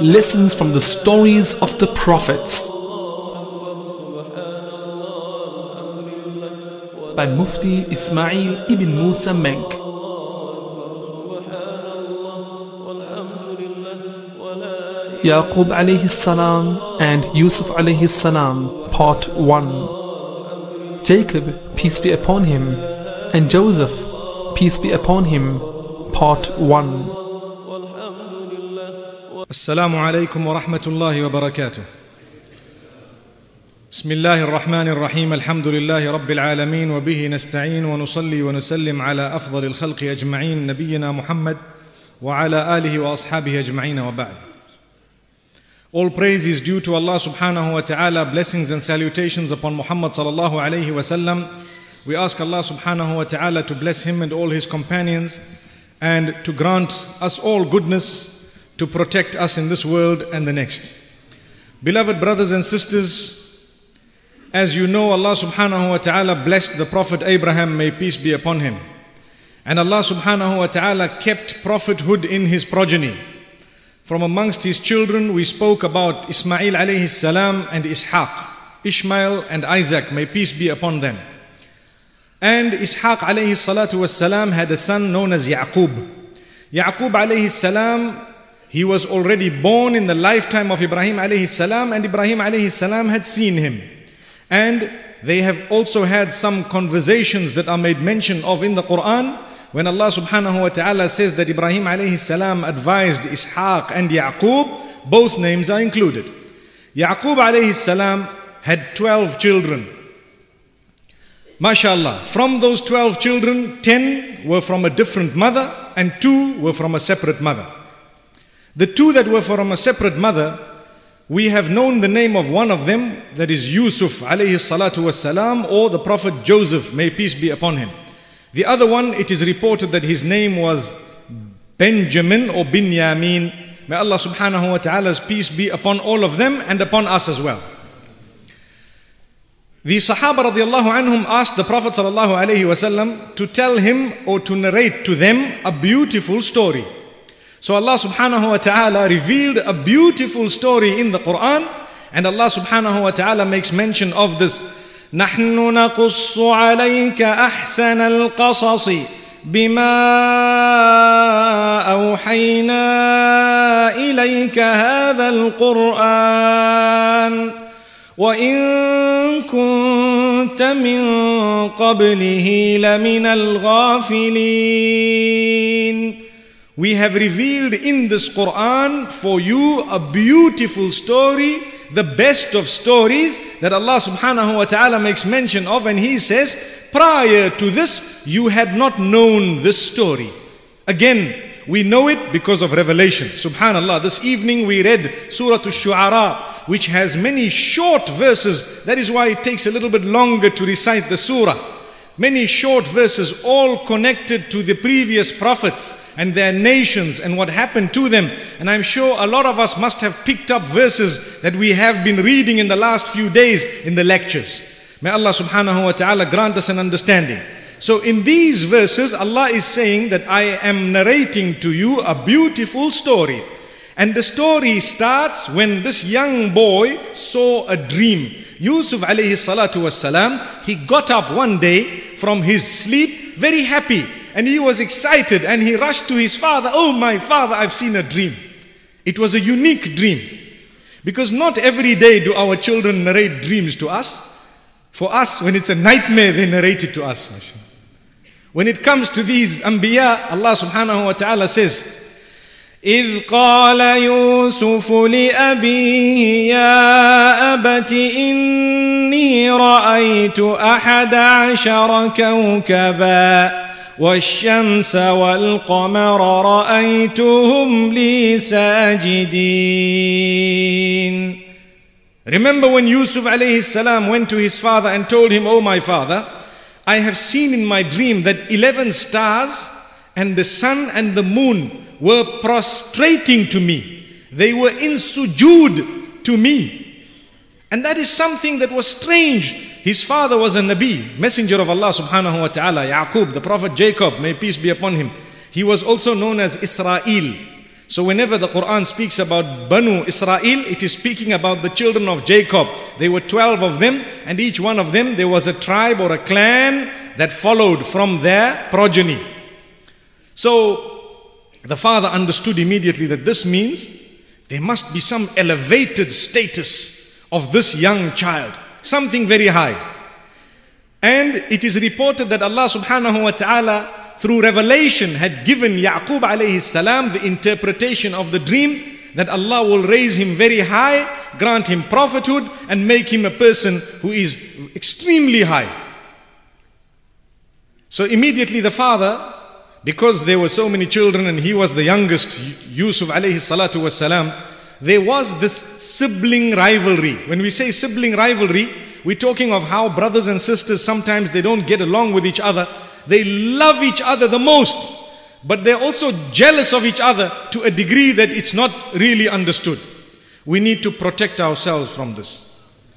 lessons from the stories of the prophets by Mufti Ismail ibn Musa Menk. Yaqub alayhi salam and Yusuf alayhi salam, part 1. Jacob, peace be upon him, and Joseph, peace be upon him, part 1. السلام عليكم ورحمة الله وبركاته. بسم الله الرحمن الرحيم الحمد لله رب العالمين وبه نستعين ونصلي ونسلم على أفضل الخلق أجمعين نبينا محمد وعلى آله وأصحابه أجمعين وبعد. All praise is due to Allah subhanahu wa ta'ala, blessings and salutations upon Muhammad sallallahu alayhi wa sallam. We ask Allah subhanahu wa ta'ala to bless him and all his companions and to grant us all goodness to protect us in this world and the next. Beloved brothers and sisters, as you know, Allah subhanahu wa ta'ala blessed the Prophet Abraham, may peace be upon him. And Allah subhanahu wa ta'ala kept prophethood in his progeny. From amongst his children, we spoke about Ismail alayhi salam and Ishaq, Ishmael and Isaac, may peace be upon them. And Ishaq alayhi salatu was salam had a son known as Yaqub. Yaqub alayhi salam he was already born in the lifetime of Ibrahim alayhi salam, and Ibrahim alayhi salam had seen him. And they have also had some conversations that are made mention of in the Quran when Allah subhanahu wa ta'ala says that Ibrahim alayhi salam advised Ishaq and Yaqub, both names are included. Yaqub alayhi salam had 12 children. MashaAllah, from those 12 children, 10 were from a different mother and 2 were from a separate mother. The two that were from a separate mother, we have known the name of one of them, that is Yusuf alayhi salatu wassalam, or the Prophet Joseph, may peace be upon him. The other one, it is reported that his name was Benjamin or Binyamin. May Allah subhanahu wa ta'ala's peace be upon all of them and upon us as well. The Sahaba radiallahu anhum asked the Prophet sallallahu alayhi wasallam to tell him or to narrate to them a beautiful story. So Allah subhanahu wa ta'ala revealed a beautiful story in the Quran and Allah subhanahu wa ta'ala makes mention of this نحن نقص عليك أحسن القصص بما أوحينا إليك هذا القرآن وإن كنت من قبله لمن الغافلين we have revealed in this Quran for you a beautiful story, the best of stories that Allah subhanahu wa ta'ala makes mention of, and He says, prior to this, you had not known this story. Again, we know it because of revelation. Subhanallah. This evening we read Surah Al-Shu'ara, which has many short verses. That is why it takes a little bit longer to recite the surah. Many short verses, all connected to the previous prophets and their nations and what happened to them. And I'm sure a lot of us must have picked up verses that we have been reading in the last few days in the lectures. May Allah subhanahu wa ta'ala grant us an understanding. So in these verses, Allah is saying that I am narrating to you a beautiful story. And the story starts when this young boy saw a dream. Yusuf alayhi salatu was salam, he got up one day from his sleep very happy and he was excited and he rushed to his father. Oh, my father, I've seen a dream. It was a unique dream. Because not every day do our children narrate dreams to us. For us, when it's a nightmare, they narrate it to us. When it comes to these anbiya, Allah subhanahu wa ta'ala says, إذ قال يوسف لأبيه يا أبت إني رأيت أحد عشر كوكباً والشمس والقمر رأيتهم لي ساجدين Remember when Yusuf alayhi salam went to his father and told him, Oh my father, I have seen in my dream that 11 stars and the sun and the moon were prostrating to me. They were in sujood to me. And that is something that was strange. His father was a Nabi, messenger of Allah subhanahu wa ta'ala, Yaqub, the prophet Jacob, may peace be upon him. He was also known as Israel. So whenever the Quran speaks about Banu Israel, it is speaking about the children of Jacob. There were 12 of them, and each one of them, there was a tribe or a clan that followed from their progeny. So the father understood immediately that this means there must be some elevated status of this young child, something very high. And it is reported that Allah subhanahu wa ta'ala through revelation had given Yaqub alayhi salam the interpretation of the dream that Allah will raise him very high, grant him prophethood, and make him a person who is extremely high. So immediately the father, because there were so many children and he was the youngest, Yusuf alayhi salatu was salam, there was this sibling rivalry. When we say sibling rivalry, we're talking of how brothers and sisters sometimes they don't get along with each other they love each other the most, but they're also jealous of each other to a degree that it's not really understood. We need to protect ourselves from this.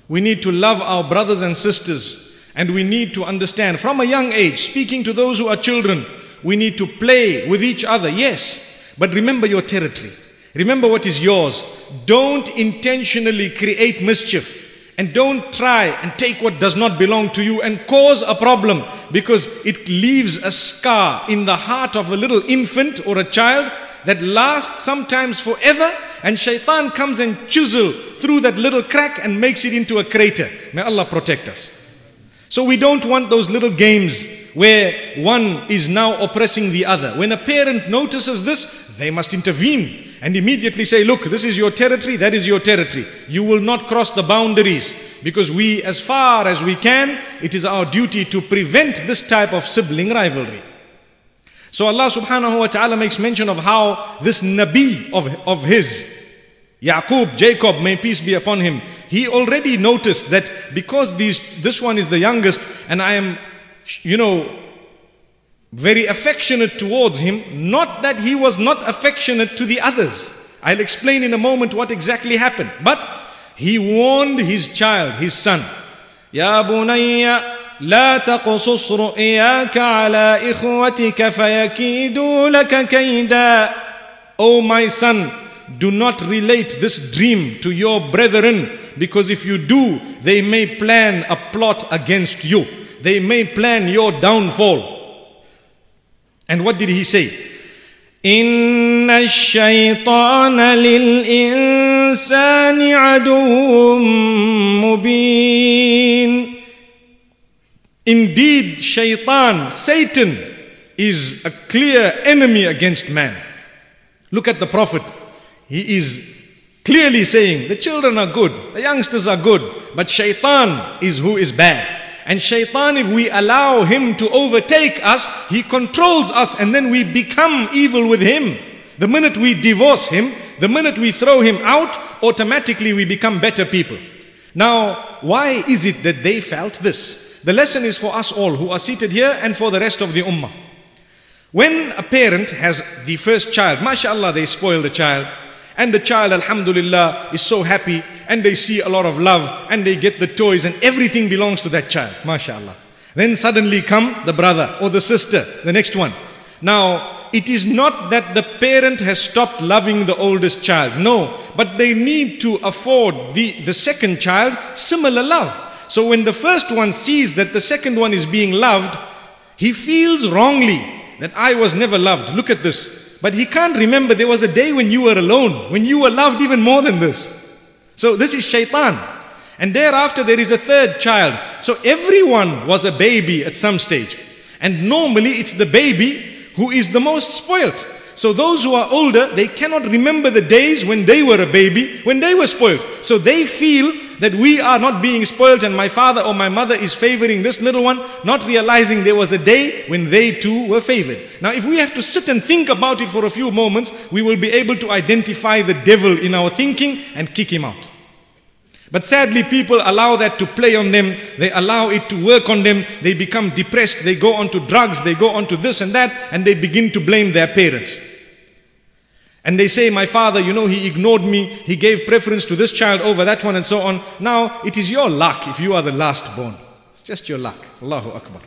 We need to love our brothers and sisters, and we need to understand from a young age, speaking to those who are children, we need to play with each other, yes, but remember your territory. Remember what is yours. Don't intentionally create mischief. And don't try and take what does not belong to you and cause a problem because it leaves a scar in the heart of a little infant or a child that lasts sometimes forever and shaitan comes and chisel through that little crack and makes it into a crater. May Allah protect us. So we don't want those little games where one is now oppressing the other. When a parent notices this, they must intervene and immediately say, look, this is your territory, that is your territory. You will not cross the boundaries because we, as far as we can, it is our duty to prevent this type of sibling rivalry. So Allah subhanahu wa ta'ala makes mention of how this Nabi of, of his, Yaqub, Jacob, may peace be upon him, he already noticed that because these, this one is the youngest and I am, you know, very affectionate towards him, not that he was not affectionate to the others. I'll explain in a moment what exactly happened. But he warned his child, his son, يا بني لا تقصص رؤياك على إخوتك فيكيدوا لك كيدا O my son, do not relate this dream to your brethren because if you do, they may plan a plot against you. They may plan your downfall. And what did he say? إن الشيطان للإنسان عدو مبين Indeed, shaitan, Satan, is a clear enemy against man. Look at the Prophet. he is clearly saying the children are good, the youngsters are good, but shaitan is who is bad. And shaitan, if we allow him to overtake us, he controls us and then we become evil with him. The minute we divorce him, the minute we throw him out, automatically we become better people. Now, why is it that they felt this? The lesson is for us all who are seated here and for the rest of the ummah. When a parent has the first child, mashallah, they spoil the child. And the child, alhamdulillah, is so happy and they see a lot of love and they get the toys and everything belongs to that child. MashaAllah. Then suddenly come the brother or the sister, the next one. Now, it is not that the parent has stopped loving the oldest child. No, but they need to afford the, the second child similar love. So when the first one sees that the second one is being loved, he feels wrongly that I was never loved. Look at this. But he can't remember there was a day when you were alone, when you were loved even more than this. So this is shaitan. And thereafter there is a third child. So everyone was a baby at some stage. And normally it's the baby who is the most spoilt. So those who are older, they cannot remember the days when they were a baby, when they were spoiled. So they feel that we are not being spoiled and my father or my mother is favoring this little one, not realizing there was a day when they too were favored. Now if we have to sit and think about it for a few moments, we will be able to identify the devil in our thinking and kick him out. But sadly, people allow that to play on them. They allow it to work on them. They become depressed. They go onto drugs. They go onto this and that. And they begin to blame their parents. And they say, My father, you know, he ignored me. He gave preference to this child over that one and so on. Now, it is your luck if you are the last born. It's just your luck. Allahu Akbar.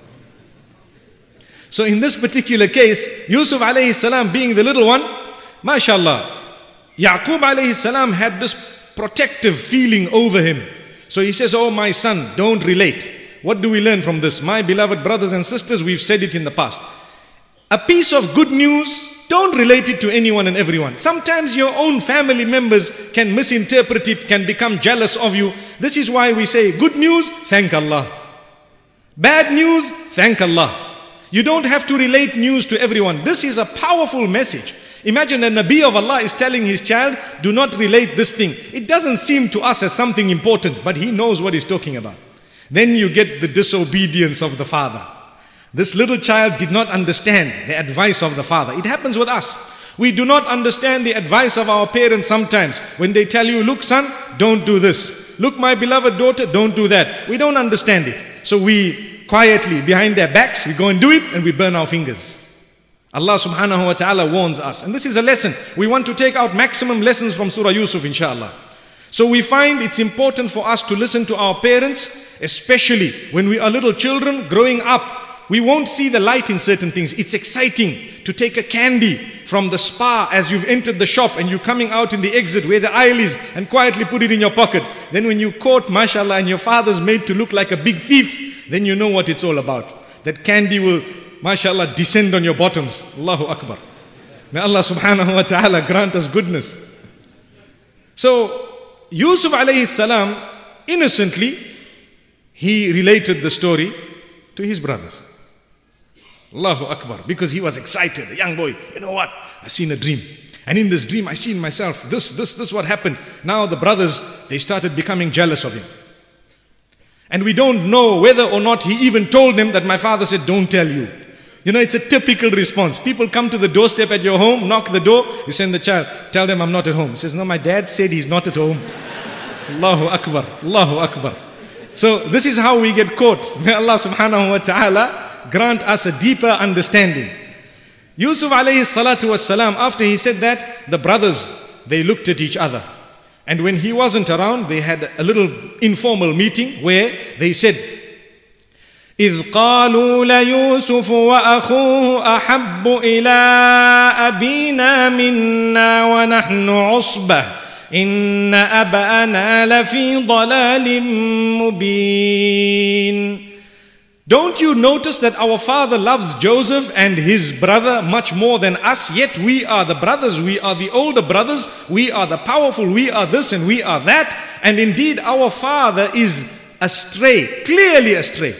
So, in this particular case, Yusuf alayhi salam being the little one, mashallah, Yaqub alayhi salam had this protective feeling over him. So he says, Oh, my son, don't relate. What do we learn from this? My beloved brothers and sisters, we've said it in the past. A piece of good news, don't relate it to anyone and everyone. Sometimes your own family members can misinterpret it, can become jealous of you. This is why we say, Good news, thank Allah. Bad news, thank Allah. You don't have to relate news to everyone. This is a powerful message. Imagine a Nabi of Allah is telling his child, do not relate this thing. It doesn't seem to us as something important, but he knows what he's talking about. Then you get the disobedience of the father. This little child did not understand the advice of the father. It happens with us. We do not understand the advice of our parents sometimes. When they tell you, look son, don't do this. Look my beloved daughter, don't do that. We don't understand it. So we quietly, behind their backs, we go and do it and we burn our fingers. Allah subhanahu wa ta'ala warns us. And this is a lesson. We want to take out maximum lessons from Surah Yusuf, inshallah. So we find it's important for us to listen to our parents, especially when we are little children growing up. We won't see the light in certain things. It's exciting to take a candy from the spa as you've entered the shop and you're coming out in the exit where the aisle is and quietly put it in your pocket. Then when you caught, mashallah, and your father's made to look like a big thief, then you know what it's all about. That candy will mashallah, descend on your bottoms. Allahu Akbar. May Allah subhanahu wa ta'ala grant us goodness. So, Yusuf alayhi salam, innocently, he related the story to his brothers. Allahu Akbar. Because he was excited, a young boy. You know what? I seen a dream. And in this dream, I seen myself. This, this, this what happened. Now the brothers, they started becoming jealous of him. And we don't know whether or not he even told them that my father said, don't tell you. You know, it's a typical response. People come to the doorstep at your home, knock the door, you send the child, tell them I'm not at home. He says, No, my dad said he's not at home. Allahu Akbar, Allahu Akbar. So this is how we get caught. May Allah subhanahu wa ta'ala grant us a deeper understanding. Yusuf alayhi salatu was salam, after he said that, the brothers, they looked at each other. And when he wasn't around, they had a little informal meeting where they said, إذ قالوا ليوسف وأخوه أحب إلى أبينا منا ونحن عصبة إن أبانا لفي ضلال مبين don't you notice that our father loves Joseph and his brother much more than us? Yet we are the brothers, we are the older brothers, we are the powerful, we are this and we are that. And indeed, our father is astray, clearly astray.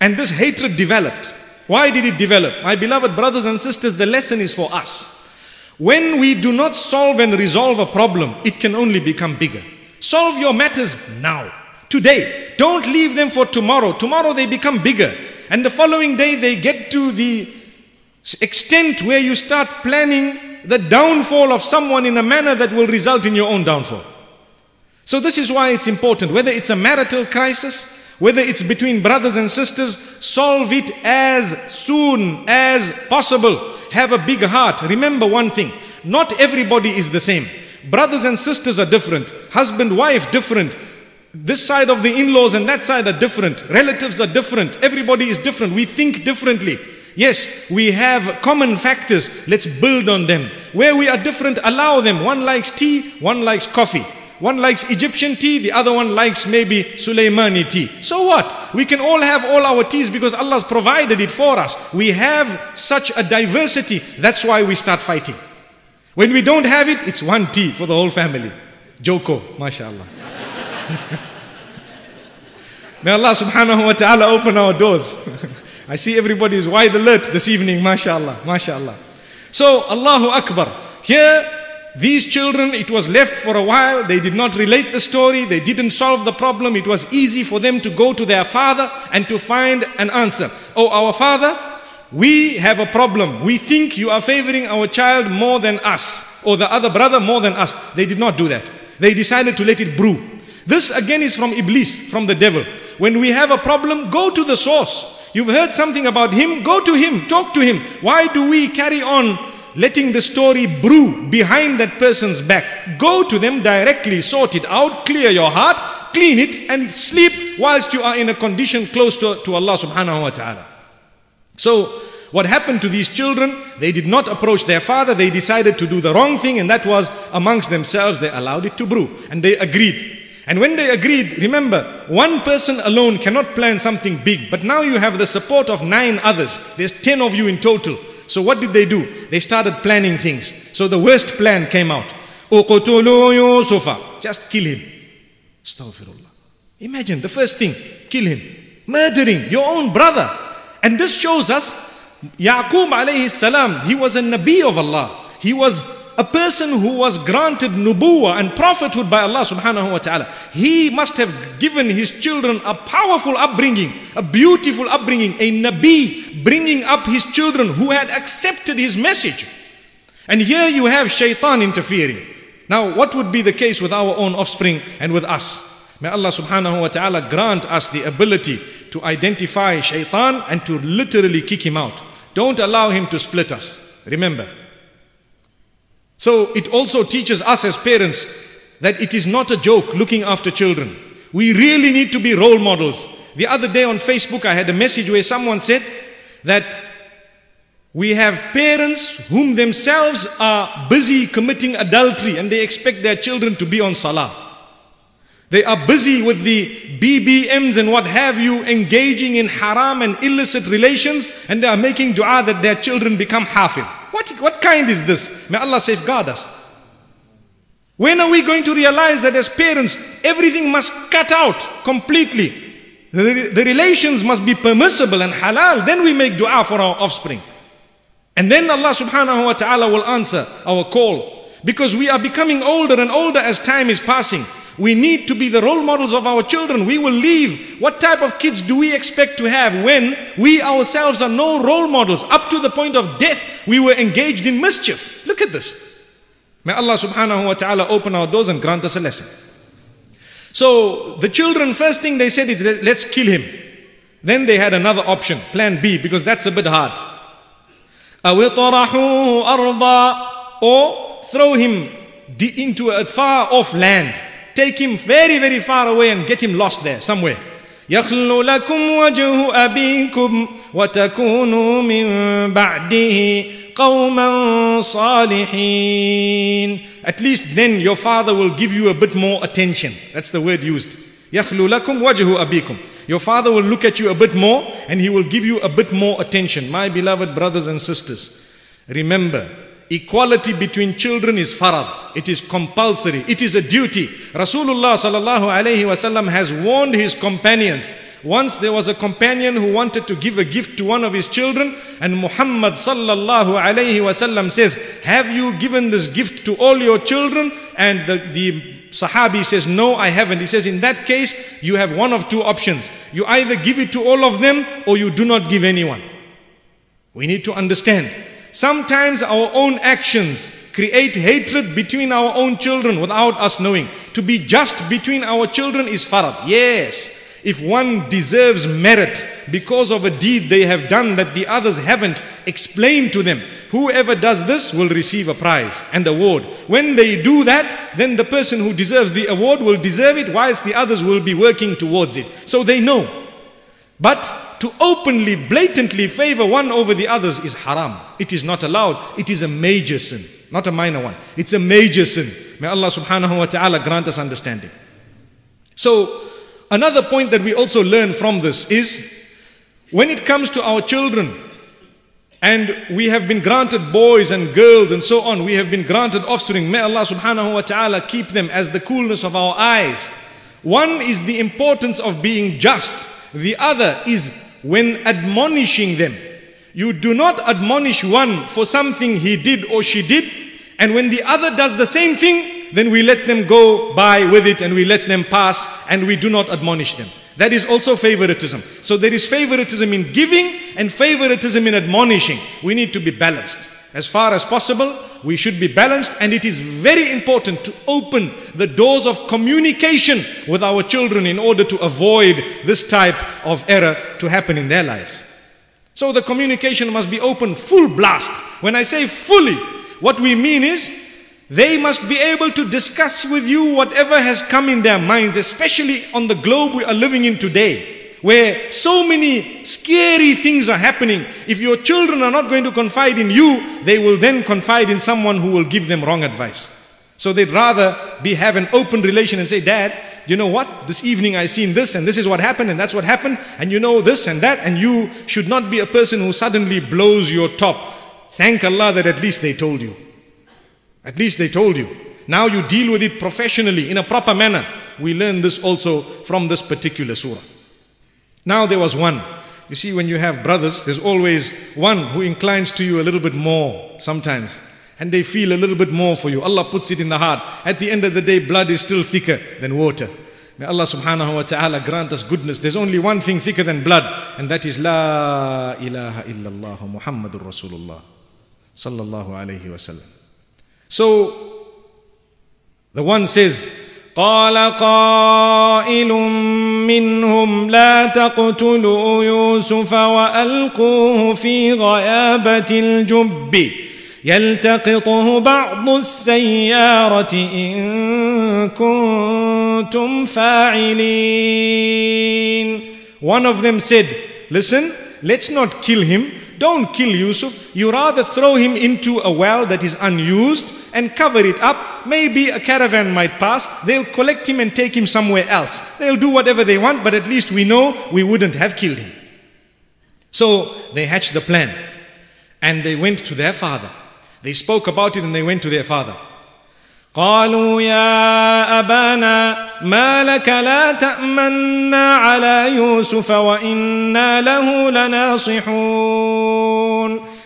And this hatred developed. Why did it develop? My beloved brothers and sisters, the lesson is for us. When we do not solve and resolve a problem, it can only become bigger. Solve your matters now, today. Don't leave them for tomorrow. Tomorrow they become bigger. And the following day they get to the extent where you start planning the downfall of someone in a manner that will result in your own downfall. So this is why it's important, whether it's a marital crisis, whether it's between brothers and sisters, solve it as soon as possible. Have a big heart. Remember one thing not everybody is the same. Brothers and sisters are different, husband, wife, different. This side of the in laws and that side are different. Relatives are different. Everybody is different. We think differently. Yes, we have common factors. Let's build on them. Where we are different, allow them. One likes tea, one likes coffee. One likes Egyptian tea, the other one likes maybe Sulaimani tea. So what? We can all have all our teas because Allah's provided it for us. We have such a diversity. That's why we start fighting. When we don't have it, it's one tea for the whole family. Joko, mashallah. May Allah subhanahu wa ta'ala open our doors. I see everybody is wide alert this evening, mashallah, mashallah. So, Allahu Akbar. Here, these children, it was left for a while. They did not relate the story. They didn't solve the problem. It was easy for them to go to their father and to find an answer. Oh, our father, we have a problem. We think you are favoring our child more than us, or the other brother more than us. They did not do that. They decided to let it brew. This again is from Iblis, from the devil. When we have a problem, go to the source. You've heard something about him, go to him, talk to him. Why do we carry on letting the story brew behind that person's back? Go to them directly, sort it out, clear your heart, clean it, and sleep whilst you are in a condition close to, to Allah subhanahu wa ta'ala. So, what happened to these children? They did not approach their father, they decided to do the wrong thing, and that was amongst themselves, they allowed it to brew, and they agreed. And when they agreed, remember, one person alone cannot plan something big, but now you have the support of nine others. There's ten of you in total. So what did they do? They started planning things. So the worst plan came out. Yusufa. Just kill him. Astaghfirullah. Imagine the first thing, kill him. Murdering your own brother. And this shows us, Yaqub alayhi salam, he was a Nabi of Allah. He was a person who was granted nubuwa and prophethood by Allah subhanahu wa ta'ala, he must have given his children a powerful upbringing, a beautiful upbringing, a nabi bringing up his children who had accepted his message. And here you have shaitan interfering. Now, what would be the case with our own offspring and with us? May Allah subhanahu wa ta'ala grant us the ability to identify shaitan and to literally kick him out. Don't allow him to split us. Remember, so it also teaches us as parents that it is not a joke looking after children. We really need to be role models. The other day on Facebook, I had a message where someone said that we have parents whom themselves are busy committing adultery and they expect their children to be on salah. They are busy with the BBMs and what have you, engaging in haram and illicit relations, and they are making dua that their children become hafid. What, what kind is this? May Allah safeguard us. When are we going to realize that as parents, everything must cut out completely? The, the relations must be permissible and halal. Then we make dua for our offspring. And then Allah subhanahu wa ta'ala will answer our call. Because we are becoming older and older as time is passing. We need to be the role models of our children. We will leave. What type of kids do we expect to have when we ourselves are no role models? Up to the point of death, we were engaged in mischief. Look at this. May Allah subhanahu wa ta'ala open our doors and grant us a lesson. So the children, first thing they said is, let's kill him. Then they had another option, plan B, because that's a bit hard. Or throw him into a far off land. Take him very, very far away and get him lost there somewhere. يخل لكم وجه أبيكم وتكونوا من بعده قوما صالحين At least then your father will give you a bit more attention. That's the word used. يخل لكم وجه أبيكم Your father will look at you a bit more and he will give you a bit more attention. My beloved brothers and sisters, remember Equality between children is farad. It is compulsory. It is a duty. Rasulullah sallallahu wasallam has warned his companions. Once there was a companion who wanted to give a gift to one of his children and Muhammad sallallahu wasallam says, have you given this gift to all your children? And the, the Sahabi says, No, I haven't. He says, In that case, you have one of two options. You either give it to all of them or you do not give anyone. We need to understand Sometimes our own actions create hatred between our own children without us knowing. To be just between our children is farad. Yes. If one deserves merit because of a deed they have done that the others haven't, explain to them. Whoever does this will receive a prize and award. When they do that, then the person who deserves the award will deserve it whilst the others will be working towards it. So they know. But to openly, blatantly favor one over the others is haram. It is not allowed. It is a major sin, not a minor one. It's a major sin. May Allah subhanahu wa ta'ala grant us understanding. So, another point that we also learn from this is when it comes to our children, and we have been granted boys and girls and so on, we have been granted offspring. May Allah subhanahu wa ta'ala keep them as the coolness of our eyes. One is the importance of being just, the other is when admonishing them. You do not admonish one for something he did or she did, and when the other does the same thing, then we let them go by with it and we let them pass and we do not admonish them. That is also favoritism. So there is favoritism in giving and favoritism in admonishing. We need to be balanced. As far as possible, we should be balanced, and it is very important to open the doors of communication with our children in order to avoid this type of error to happen in their lives. So the communication must be open full blast. When I say fully, what we mean is they must be able to discuss with you whatever has come in their minds, especially on the globe we are living in today where so many scary things are happening. If your children are not going to confide in you, they will then confide in someone who will give them wrong advice. So they'd rather be have an open relation and say, Dad, you know what? This evening I seen this and this is what happened and that's what happened and you know this and that and you should not be a person who suddenly blows your top. Thank Allah that at least they told you. At least they told you. Now you deal with it professionally in a proper manner. We learn this also from this particular surah. Now there was one. You see, when you have brothers, there's always one who inclines to you a little bit more sometimes. And they feel a little bit more for you. Allah puts it in the heart. At the end of the day, blood is still thicker than water. May Allah subhanahu wa ta'ala grant us goodness. There's only one thing thicker than blood, and that is La ilaha illallah Muhammadur Rasulullah. Sallallahu alayhi wasallam. So, the one says, قال قائل منهم لا تقتلوا يوسف وألقوه في غيابة الجب يلتقطه بعض السيارة إن كنتم فاعلين One of them said, Listen, let's not kill him. Don't kill Yusuf. You rather throw him into a well that is unused and cover it up. Maybe a caravan might pass. They'll collect him and take him somewhere else. They'll do whatever they want, but at least we know we wouldn't have killed him. So they hatched the plan and they went to their father. They spoke about it and they went to their father. قالوا يا أبانا ما لك لا تأمنا على يوسف وإنا له لناصحون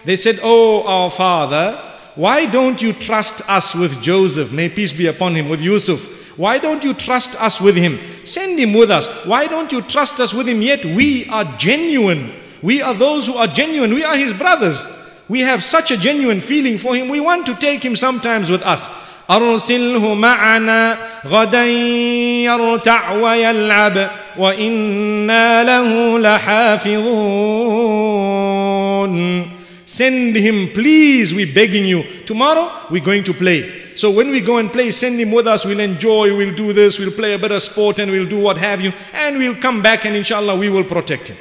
They said, Oh, our father, why don't you trust us with Joseph? May peace be upon him, with Yusuf. Why don't you trust us with him? Send him with us. Why don't you trust us with him? Yet we are genuine. We are those who are genuine. We are his brothers. We have such a genuine feeling for him. We want to take him sometimes with us. أرسله معنا غدا يرتع ويلعب وإنا له لحافظون Send him, please, we're begging you. Tomorrow, we're going to play. So when we go and play, send him with us. We'll enjoy, we'll do this, we'll play a bit of sport, and we'll do what have you. And we'll come back, and inshallah, we will protect him.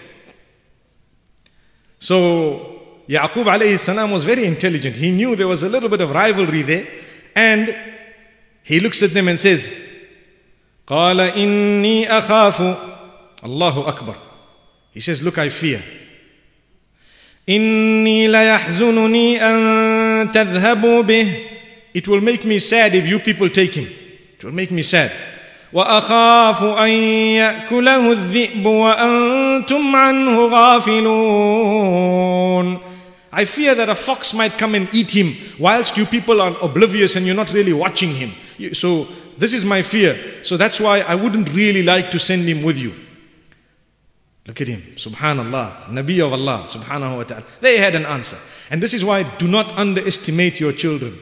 So, Yaqub alayhi salam was very intelligent. He knew there was a little bit of rivalry there. And he looks at them and says, قال إني أخاف Allahu Akbar. He says, Look, I fear. إني ليحزنني أن تذهبوا به It will make me sad if you people take him. It will make me sad. وأخاف أن يأكله الذئب وأنتم عنه غافلون I fear that a fox might come and eat him whilst you people are oblivious and you're not really watching him. So this is my fear. So that's why I wouldn't really like to send him with you. Look at him. Subhanallah. Nabi of Allah. Subhanahu wa ta'ala. They had an answer. And this is why do not underestimate your children.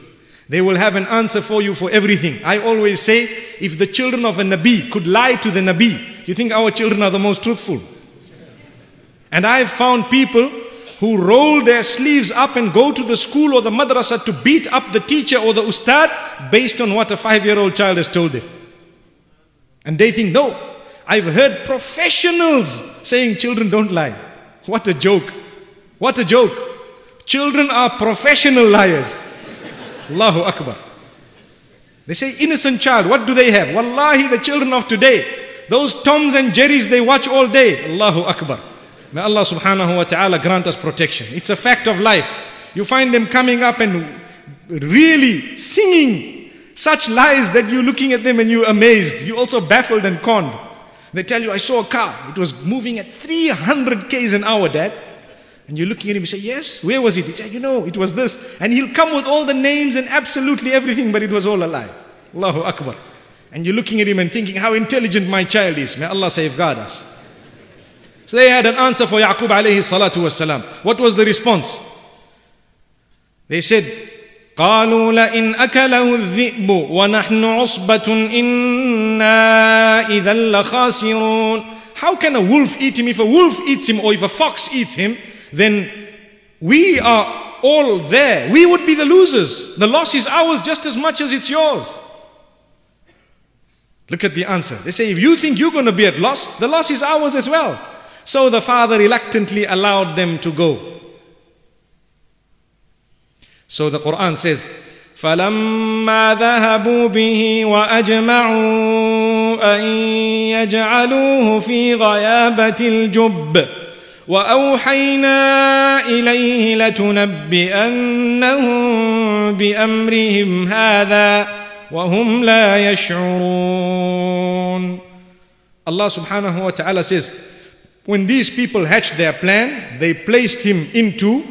They will have an answer for you for everything. I always say, if the children of a Nabi could lie to the Nabi, you think our children are the most truthful? And I've found people who roll their sleeves up and go to the school or the madrasa to beat up the teacher or the ustad based on what a five year old child has told them. And they think, no, I've heard professionals saying children don't lie. What a joke. What a joke. Children are professional liars. Allahu Akbar. They say innocent child, what do they have? Wallahi, the children of today, those Toms and Jerrys they watch all day. Allahu Akbar. May Allah subhanahu wa ta'ala grant us protection. It's a fact of life. You find them coming up and really singing such lies that you're looking at them and you're amazed. You're also baffled and conned. They tell you, I saw a car. It was moving at 300 k's an hour, dad. And you're looking at him, you say, Yes, where was it? He said, You know, it was this. And he'll come with all the names and absolutely everything, but it was all a lie. Allahu Akbar. And you're looking at him and thinking, How intelligent my child is. May Allah safeguard us. So they had an answer for Yaqub alayhi salatu wasalam. What was the response? They said, قالوا لئن أكله الذئب ونحن عصبة إنا إذا لخاسرون How can a wolf eat him? If a wolf eats him or if a fox eats him, then we are all there. We would be the losers. The loss is ours just as much as it's yours. Look at the answer. They say, if you think you're going to be at loss, the loss is ours as well. So the father reluctantly allowed them to go. So the Quran says, فلما ذهبوا به وأجمعوا أن يجعلوه في غيابة الجب وأوحينا إليه لتنبئنهم بأمرهم هذا وهم لا يشعرون Allah subhanahu wa ta'ala says, when these people hatched their plan, they placed him into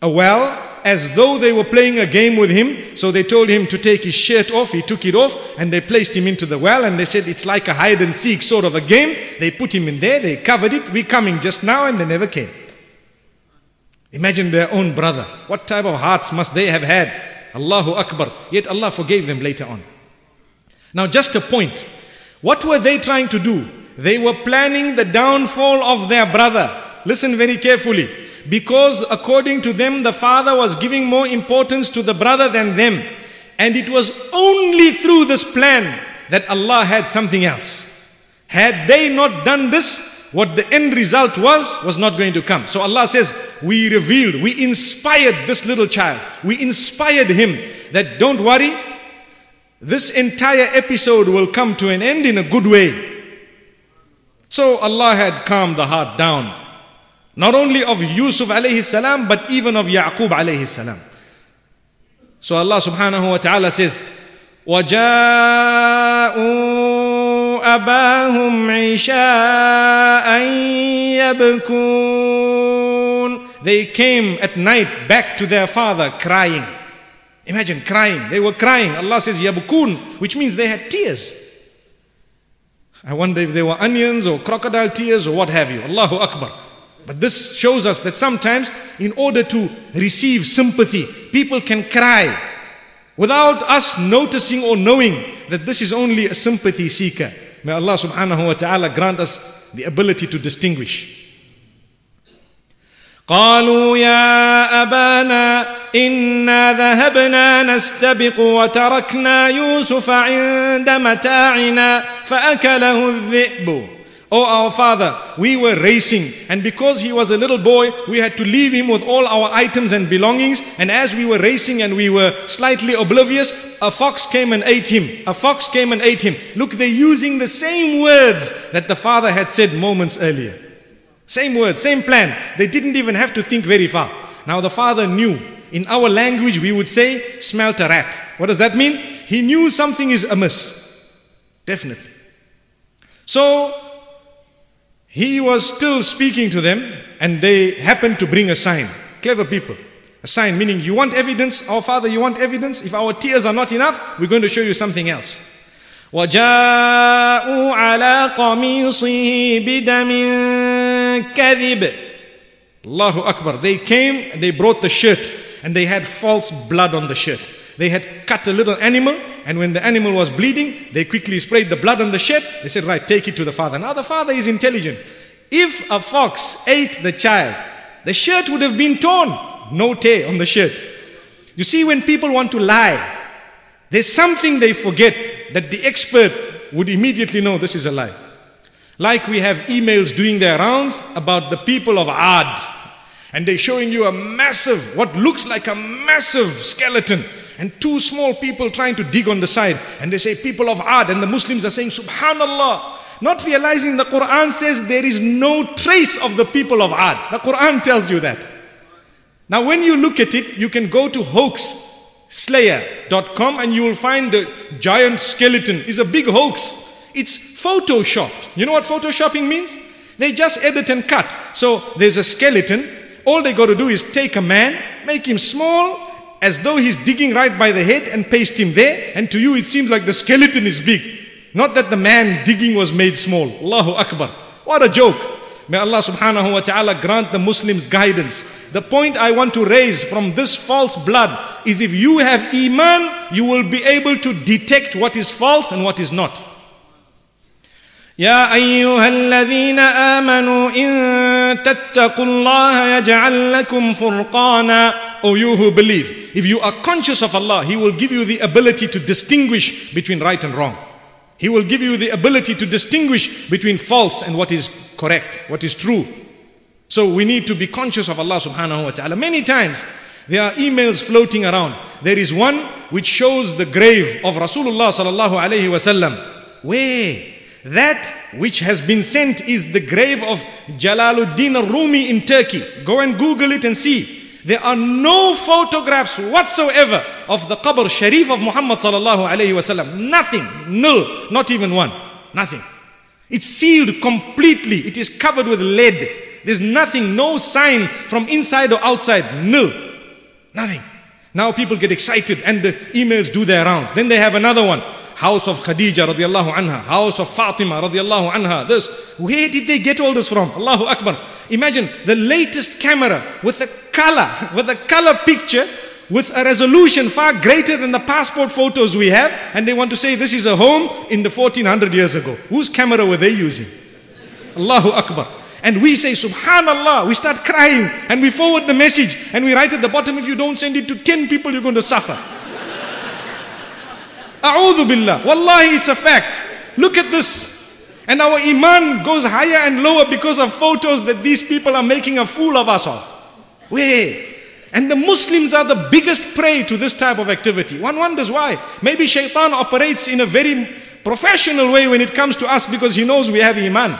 a well as though they were playing a game with him. So they told him to take his shirt off. He took it off and they placed him into the well and they said it's like a hide and seek sort of a game. They put him in there, they covered it. We're coming just now and they never came. Imagine their own brother. What type of hearts must they have had? Allahu Akbar. Yet Allah forgave them later on. Now, just a point. What were they trying to do? They were planning the downfall of their brother. Listen very carefully because according to them the father was giving more importance to the brother than them. And it was only through this plan that Allah had something else. Had they not done this, what the end result was, was not going to come. So Allah says, we revealed, we inspired this little child. We inspired him that don't worry, this entire episode will come to an end in a good way. So Allah had calmed the heart down. Not only of Yusuf alayhi salam, but even of Yaqub alayhi salam. So Allah subhanahu wa ta'ala says, وَجَاءُوا أَبَاهُمْ عِشَاءً يَبْكُونَ They came at night back to their father crying. Imagine crying. They were crying. Allah says yabkun, which means they had tears. I wonder if they were onions or crocodile tears or what have you. Allahu Akbar. But this shows us that sometimes, in order to receive sympathy, people can cry without us noticing or knowing that this is only a sympathy seeker. May Allah subhanahu wa ta'ala grant us the ability to distinguish. قالوا يا أبانا إنا ذهبنا نستبق وتركنا يوسف عند متاعنا فأكله الذئب Oh, our father, we were racing, and because he was a little boy, we had to leave him with all our items and belongings. And as we were racing and we were slightly oblivious, a fox came and ate him. A fox came and ate him. Look, they're using the same words that the father had said moments earlier. Same words, same plan. They didn't even have to think very far. Now, the father knew. In our language, we would say, smelt a rat. What does that mean? He knew something is amiss. Definitely. So, he was still speaking to them and they happened to bring a sign. Clever people. A sign meaning you want evidence? Our Father, you want evidence? If our tears are not enough, we're going to show you something else. وجاءوا على قميصه بدم كذب Allahu Akbar. They came, they brought the shirt and they had false blood on the shirt. They had cut a little animal and when the animal was bleeding, they quickly sprayed the blood on the shirt. They said, right, take it to the father. Now the father is intelligent. If a fox ate the child, the shirt would have been torn. No tear on the shirt. You see, when people want to lie, there's something they forget that the expert would immediately know this is a lie. Like we have emails doing their rounds about the people of Ad. And they're showing you a massive, what looks like a massive skeleton and two small people trying to dig on the side. And they say, people of Ad, and the Muslims are saying, Subhanallah. Not realizing the Quran says there is no trace of the people of Ad. The Quran tells you that. Now, when you look at it, you can go to hoaxslayer.com and you will find the giant skeleton is a big hoax. It's photoshopped. You know what photoshopping means? They just edit and cut. So there's a skeleton. All they got to do is take a man, make him small, as though he's digging right by the head and paste him there. And to you, it seems like the skeleton is big. Not that the man digging was made small. Allahu Akbar. What a joke. May Allah subhanahu wa ta'ala grant the Muslims guidance. The point I want to raise from this false blood is if you have iman, you will be able to detect what is false and what is not. يا أيها الذين آمنوا إن تتقوا الله يجعل لكم فرقانا O you who believe, if you are conscious of Allah, He will give you the ability to distinguish between right and wrong. He will give you the ability to distinguish between false and what is correct, what is true. So we need to be conscious of Allah subhanahu wa ta'ala. Many times there are emails floating around. There is one which shows the grave of Rasulullah sallallahu alayhi wasallam. Where? That which has been sent is the grave of Jalaluddin Rumi in Turkey. Go and Google it and see. There are no photographs whatsoever of the qabr sharif of Muhammad sallallahu alayhi wasallam. Nothing, nil, not even one, nothing. It's sealed completely. It is covered with lead. There's nothing, no sign from inside or outside, nil, nothing. Now people get excited and the emails do their rounds. Then they have another one. House of Khadija radiallahu anha, house of Fatima radiallahu anha, this. Where did they get all this from? Allahu Akbar. Imagine the latest camera with a color, with a color picture with a resolution far greater than the passport photos we have, and they want to say this is a home in the 1400 years ago. Whose camera were they using? Allahu Akbar. And we say, Subhanallah, we start crying and we forward the message and we write at the bottom, if you don't send it to 10 people, you're going to suffer. A'udhu billah. Wallahi, it's a fact. Look at this. And our iman goes higher and lower because of photos that these people are making a fool of us of. Where? And the Muslims are the biggest prey to this type of activity. One wonders why. Maybe shaitan operates in a very professional way when it comes to us because he knows we have iman.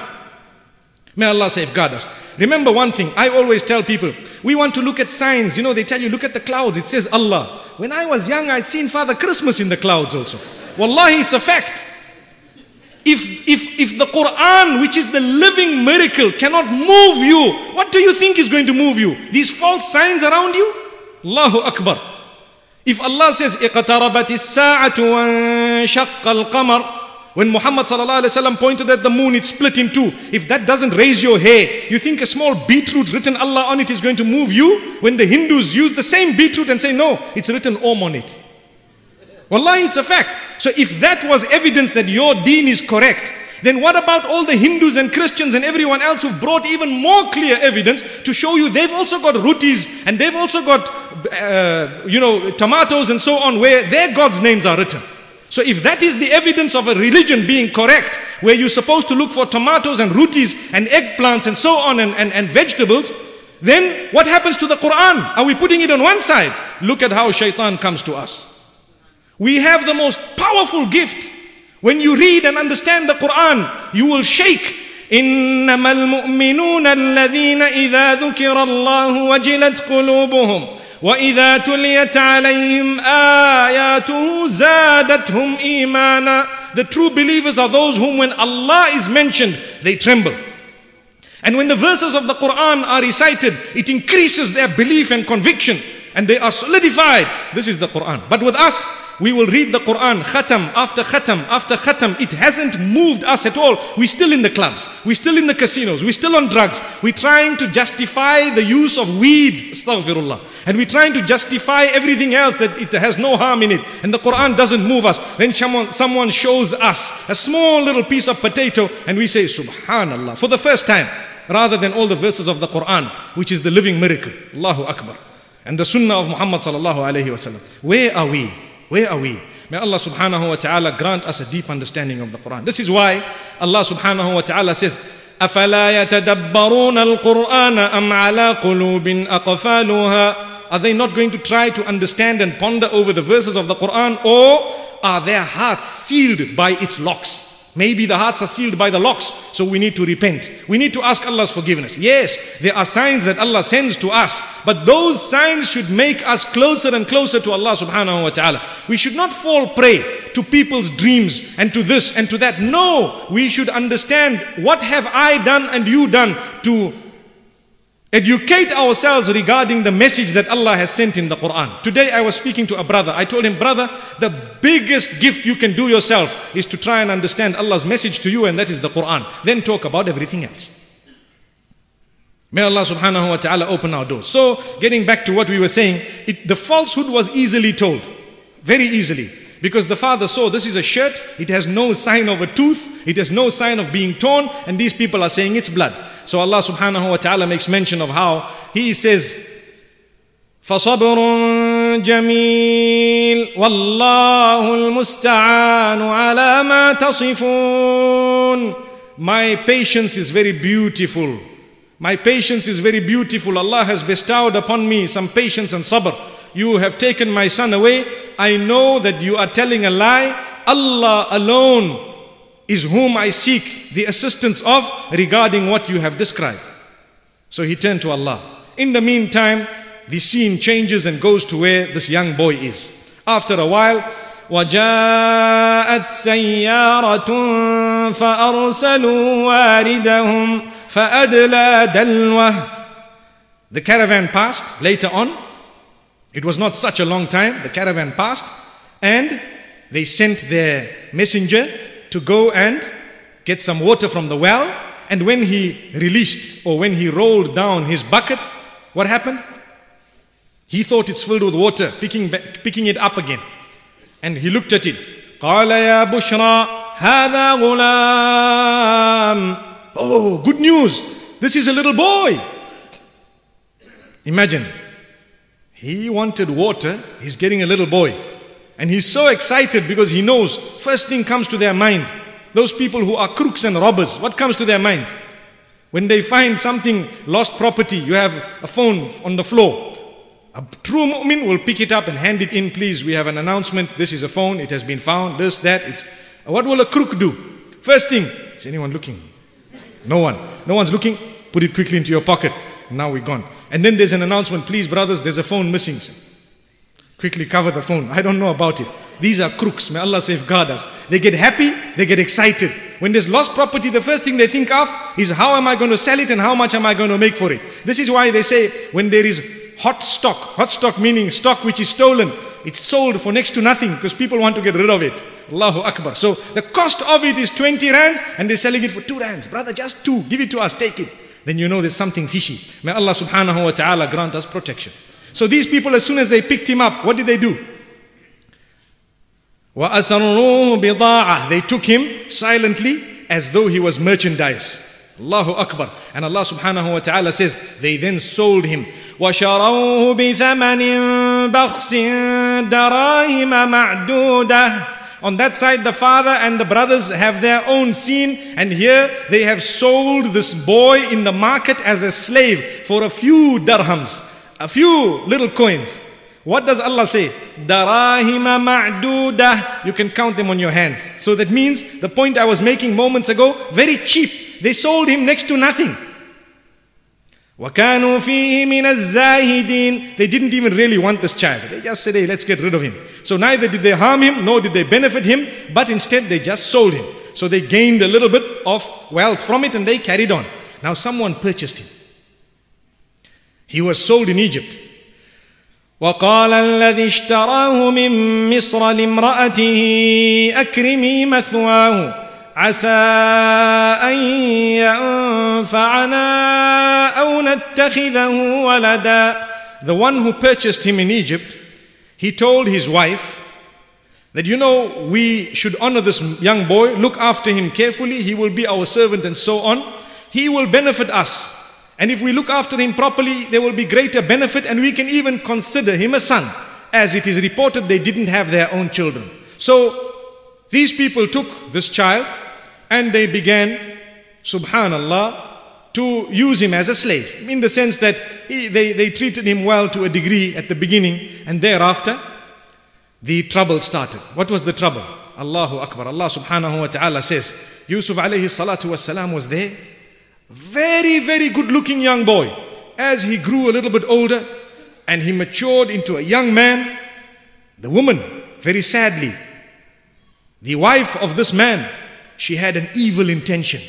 May Allah safeguard us. Remember one thing, I always tell people, we want to look at signs. You know, they tell you, look at the clouds, it says Allah. When I was young, I'd seen Father Christmas in the clouds also. Wallahi, it's a fact. If, if, if the Quran, which is the living miracle, cannot move you, what do you think is going to move you? These false signs around you? Allahu Akbar. If Allah says, اقتربت الساعة وانشق القمر when Muhammad pointed at the moon, it split in two. If that doesn't raise your hair, you think a small beetroot written Allah on it is going to move you? When the Hindus use the same beetroot and say, no, it's written Om on it. Wallahi, it's a fact. So if that was evidence that your deen is correct, then what about all the Hindus and Christians and everyone else who've brought even more clear evidence to show you they've also got rutis and they've also got, uh, you know, tomatoes and so on where their God's names are written. So if that is the evidence of a religion being correct, where you're supposed to look for tomatoes and rutis and eggplants and so on and, and, and vegetables, then what happens to the Quran? Are we putting it on one side? Look at how shaitan comes to us. We have the most powerful gift. When you read and understand the Quran, you will shake. إنما المؤمنون الذين إذا ذكر الله وجلت قلوبهم واذا تليت عليهم اياته زادتهم ايمانا the true believers are those whom when allah is mentioned they tremble and when the verses of the quran are recited it increases their belief and conviction and they are solidified this is the quran but with us we will read the Quran khatam after khatam after khatam. It hasn't moved us at all. We're still in the clubs. We're still in the casinos. We're still on drugs. We're trying to justify the use of weed. Astaghfirullah. And we're trying to justify everything else that it has no harm in it. And the Quran doesn't move us. Then someone, shows us a small little piece of potato and we say, Subhanallah, for the first time. Rather than all the verses of the Quran, which is the living miracle. Allahu Akbar. And the Sunnah of Muhammad sallallahu alayhi wasallam. Where are we? Where are we? May Allah subhanahu wa ta'ala grant us a deep understanding of the Quran. This is why Allah subhanahu wa ta'ala says, أفلا يتدبرون القرآن أم على قلوب أقفالها Are they not going to try to understand and ponder over the verses of the Quran or are their hearts sealed by its locks? Maybe the hearts are sealed by the locks, so we need to repent. We need to ask Allah's forgiveness. Yes, there are signs that Allah sends to us, but those signs should make us closer and closer to Allah subhanahu wa ta'ala. We should not fall prey to people's dreams and to this and to that. No, we should understand what have I done and you done to educate ourselves regarding the message that Allah has sent in the Quran. Today I was speaking to a brother. I told him, brother, the biggest gift you can do yourself is to try and understand Allah's message to you and that is the Quran. Then talk about everything else. May Allah subhanahu wa ta'ala open our doors. So, getting back to what we were saying, it, the falsehood was easily told. Very easily. Because the father saw this is a shirt, it has no sign of a tooth, it has no sign of being torn, and these people are saying it's blood. So Allah subhanahu wa ta'ala makes mention of how He says, فصبر جميل والله المستعان على ما تصفون My patience is very beautiful. My patience is very beautiful. Allah has bestowed upon me some patience and sabr. You have taken my son away. I know that you are telling a lie. Allah alone is whom I seek the assistance of regarding what you have described. So he turned to Allah. In the meantime, the scene changes and goes to where this young boy is. After a while, وجاءت سيارة فأرسلوا واردهم فأدلى دلوه The caravan passed later on. It was not such a long time. The caravan passed and they sent their messenger to go and get some water from the well. And when he released or when he rolled down his bucket, what happened? He thought it's filled with water, picking, picking it up again. And he looked at it. قال يا بشرى هذا غلام Oh, good news. This is a little boy. Imagine. he wanted water. He's getting a little boy. And he's so excited because he knows first thing comes to their mind. Those people who are crooks and robbers, what comes to their minds? When they find something, lost property, you have a phone on the floor. A true mu'min will pick it up and hand it in. Please, we have an announcement. This is a phone. It has been found. This, that. It's. What will a crook do? First thing, is anyone looking? No one. No one's looking. Put it quickly into your pocket. Now we're gone. And then there's an announcement. Please, brothers, there's a phone missing. Quickly cover the phone. I don't know about it. These are crooks. May Allah safeguard us. They get happy. They get excited. When there's lost property, the first thing they think of is how am I going to sell it and how much am I going to make for it. This is why they say when there is hot stock. Hot stock meaning stock which is stolen. It's sold for next to nothing because people want to get rid of it. Allahu Akbar. So the cost of it is 20 rands and they're selling it for 2 rands. Brother, just 2. Give it to us. Take it Then you know there's something fishy. May Allah subhanahu wa ta'ala grant us protection. So these people, as soon as they picked him up, what did they do? وَأَسَرُّوهُ بِضَاعَةً They took him silently as though he was merchandise. Allahu Akbar. And Allah subhanahu wa ta'ala says, they then sold him. وشروه بثمن بخس دراهم معدودة on that side, the father and the brothers have their own scene, and here they have sold this boy in the market as a slave for a few dirhams, a few little coins. What does Allah say? Darahima ma'duda. You can count them on your hands. So that means the point I was making moments ago, very cheap. They sold him next to nothing. وَكَانُوا فِيهِ مِنَ الزَّاهِدِينَ They didn't even really want this child. They just said, hey, let's get rid of him. So neither did they harm him, nor did they benefit him, but instead they just sold him. So they gained a little bit of wealth from it and they carried on. Now someone purchased him. He was sold in Egypt. وقال الذي اشتراه من مصر لامرأته أكرمي مثواه عسى أن ينفعنا أو نتخذه ولدا The one who purchased him in Egypt, he told his wife that, you know, we should honor this young boy, look after him carefully, he will be our servant and so on. He will benefit us. And if we look after him properly, there will be greater benefit and we can even consider him a son. As it is reported, they didn't have their own children. So these people took this child and they began, subhanallah, to use him as a slave. In the sense that he, they, they treated him well to a degree at the beginning, and thereafter, the trouble started. What was the trouble? Allahu Akbar. Allah subhanahu wa ta'ala says, Yusuf alayhi salatu wasalam was there. Very, very good looking young boy. As he grew a little bit older and he matured into a young man, the woman, very sadly, the wife of this man, she had an evil intention.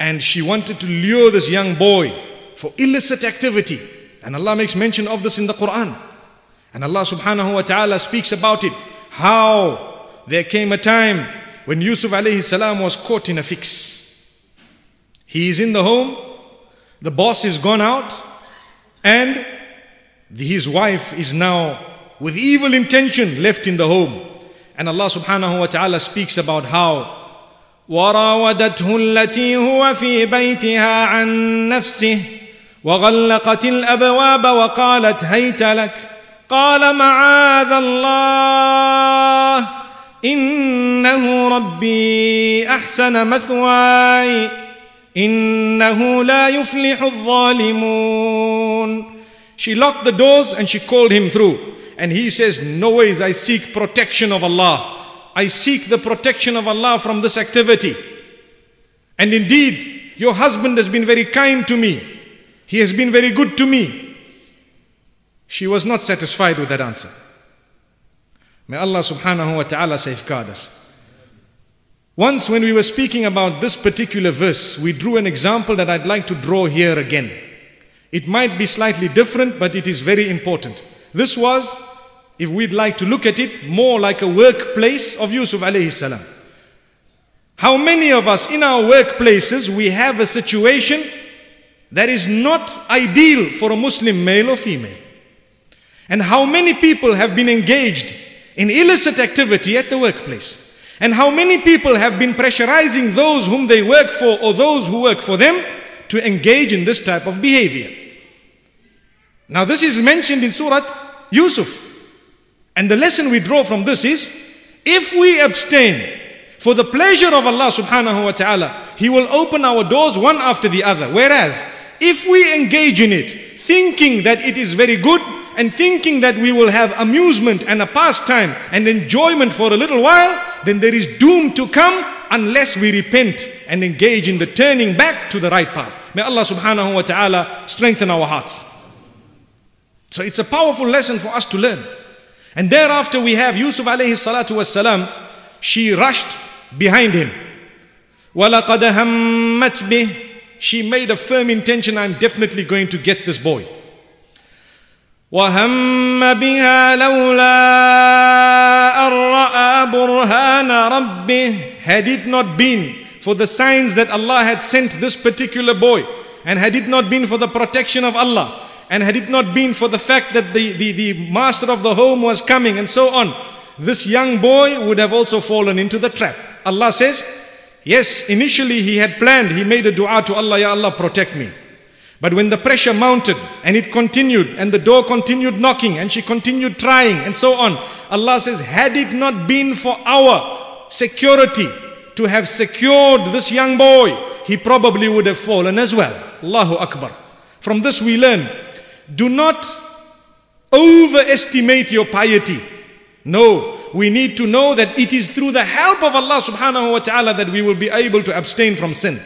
And she wanted to lure this young boy for illicit activity. And Allah makes mention of this in the Quran. And Allah subhanahu wa ta'ala speaks about it. How there came a time when Yusuf alayhi salam was caught in a fix. He is in the home. The boss is gone out and his wife is now with evil intention left in the home. And Allah subhanahu wa ta'ala speaks about how وراودته التي هو في بيتها عن نفسه وغلقت الابواب وقالت هيت لك قال معاذ الله انه ربي احسن مثواي انه لا يفلح الظالمون She locked the doors and she called him through. and he says, No ways, I seek protection of Allah. I seek the protection of Allah from this activity. And indeed, your husband has been very kind to me. He has been very good to me. She was not satisfied with that answer. May Allah subhanahu wa ta'ala safeguard us. Once, when we were speaking about this particular verse, we drew an example that I'd like to draw here again. It might be slightly different, but it is very important. This was, if we'd like to look at it, more like a workplace of Yusuf alayhi salam. How many of us in our workplaces we have a situation that is not ideal for a Muslim male or female? And how many people have been engaged in illicit activity at the workplace? And how many people have been pressurizing those whom they work for or those who work for them to engage in this type of behavior? Now, this is mentioned in Surah Yusuf. And the lesson we draw from this is if we abstain for the pleasure of Allah subhanahu wa ta'ala, He will open our doors one after the other. Whereas, if we engage in it, thinking that it is very good and thinking that we will have amusement and a pastime and enjoyment for a little while, then there is doom to come unless we repent and engage in the turning back to the right path. May Allah subhanahu wa ta'ala strengthen our hearts. So it's a powerful lesson for us to learn. And thereafter we have Yusuf alayhi salatu was salam. She rushed behind him. وَلَقَدْ هَمَّتْ بِهِ She made a firm intention, I'm definitely going to get this boy. وهم بها لولا أن رأى برهان ربه Had it not been for the signs that Allah had sent this particular boy and had it not been for the protection of Allah and had it not been for the fact that the, the, the master of the home was coming and so on this young boy would have also fallen into the trap. Allah says, yes, initially he had planned, he made a dua to Allah, Ya Allah, protect me. But when the pressure mounted and it continued and the door continued knocking and she continued trying and so on, Allah says, had it not been for our security to have secured this young boy, he probably would have fallen as well. Allahu Akbar. From this we learn, do not overestimate your piety. No, we need to know that it is through the help of Allah subhanahu wa ta'ala that we will be able to abstain from sin.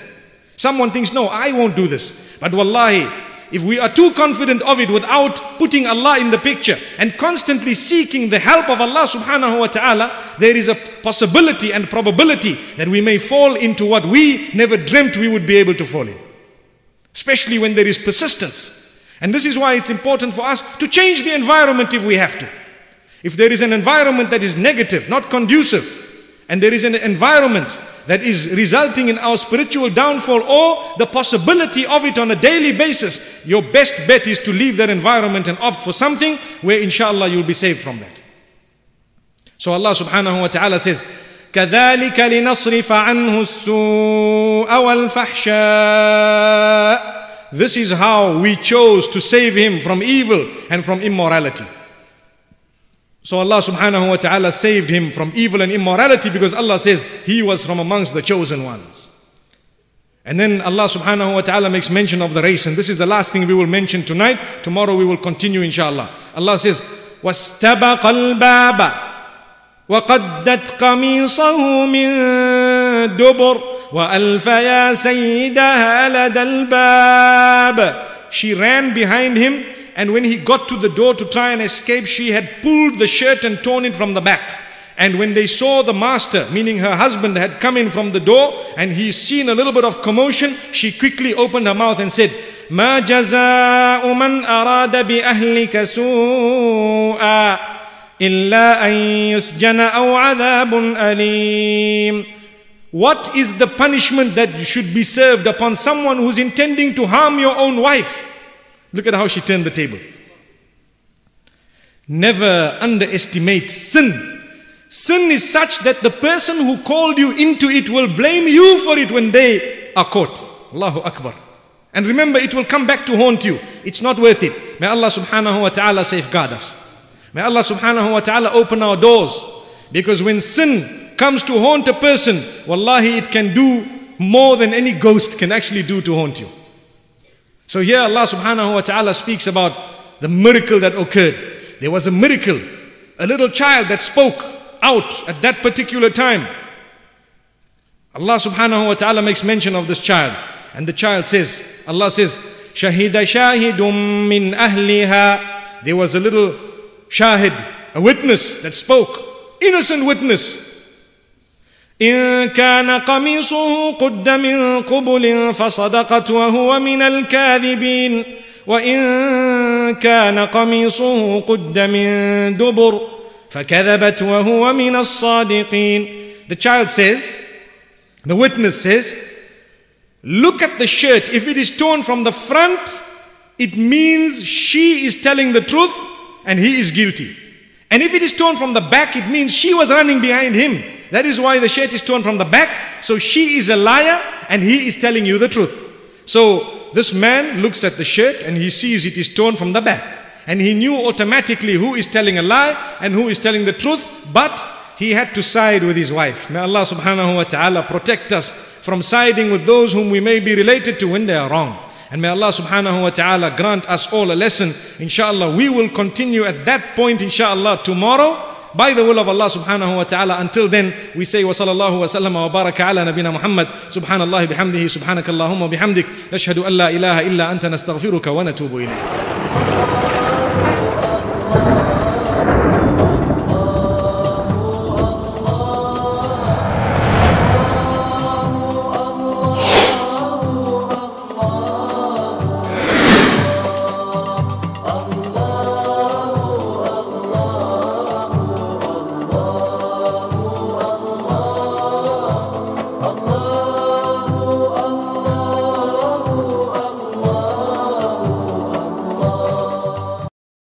Someone thinks, no, I won't do this. But wallahi, if we are too confident of it without putting Allah in the picture and constantly seeking the help of Allah subhanahu wa ta'ala, there is a possibility and probability that we may fall into what we never dreamt we would be able to fall in. Especially when there is persistence. And this is why it's important for us to change the environment if we have to. If there is an environment that is negative, not conducive, and there is an environment that is resulting in our spiritual downfall or the possibility of it on a daily basis, your best bet is to leave that environment and opt for something where inshallah you'll be saved from that. So Allah subhanahu wa ta'ala says, كذلك لنصرف عنه السوء والفحشاء This is how we chose to save him from evil and from immorality. So Allah subhanahu wa ta'ala saved him from evil and immorality because Allah says he was from amongst the chosen ones. And then Allah subhanahu wa ta'ala makes mention of the race. And this is the last thing we will mention tonight. Tomorrow we will continue inshallah. Allah says, وَاسْتَبَقَ الْبَابَ وَقَدَّتْ قَمِيصَهُ مِن دُبُرٍ وَأَلْفَ يَا سَيِّدَهَا لَدَى الْبَابِ She ran behind him and when he got to the door to try and escape, she had pulled the shirt and torn it from the back. And when they saw the master, meaning her husband, had come in from the door and he seen a little bit of commotion, she quickly opened her mouth and said, ما جزاء من أراد بأهلك سوءا إلا أن يسجن أو عذاب أليم what is the punishment that should be served upon someone who's intending to harm your own wife? Look at how she turned the table. Never underestimate sin. Sin is such that the person who called you into it will blame you for it when they are caught. Allahu Akbar. And remember, it will come back to haunt you. It's not worth it. May Allah subhanahu wa ta'ala safeguard us. May Allah subhanahu wa ta'ala open our doors. Because when sin comes to haunt a person, wallahi, it can do more than any ghost can actually do to haunt you. So here Allah subhanahu wa ta'ala speaks about the miracle that occurred. There was a miracle, a little child that spoke out at that particular time. Allah subhanahu wa ta'ala makes mention of this child. And the child says, Allah says, Shahida shahidum min ahliha. There was a little shahid, a witness that spoke, innocent witness. إن كان قميصه قد من قبل فصدقت وهو من الكاذبين وإن كان قميصه قد من دبر فكذبت وهو من الصادقين The child says, the witness says, look at the shirt. If it is torn from the front, it means she is telling the truth and he is guilty. And if it is torn from the back, it means she was running behind him. That is why the shirt is torn from the back. So she is a liar and he is telling you the truth. So this man looks at the shirt and he sees it is torn from the back. And he knew automatically who is telling a lie and who is telling the truth, but he had to side with his wife. May Allah subhanahu wa ta'ala protect us from siding with those whom we may be related to when they are wrong. And may Allah subhanahu wa ta'ala grant us all a lesson. Inshallah, we will continue at that point, inshallah, tomorrow. By the will of Allah subhanahu wa ta'ala. Until then, we say wa sallallahu wa sallam wa baraka ala nabina Muhammad. Subhanallah bihamdihi, subhanakallahumma bihamdik. Nashhadu an la ilaha illa anta nastaghfiruka wa natubu ilayk.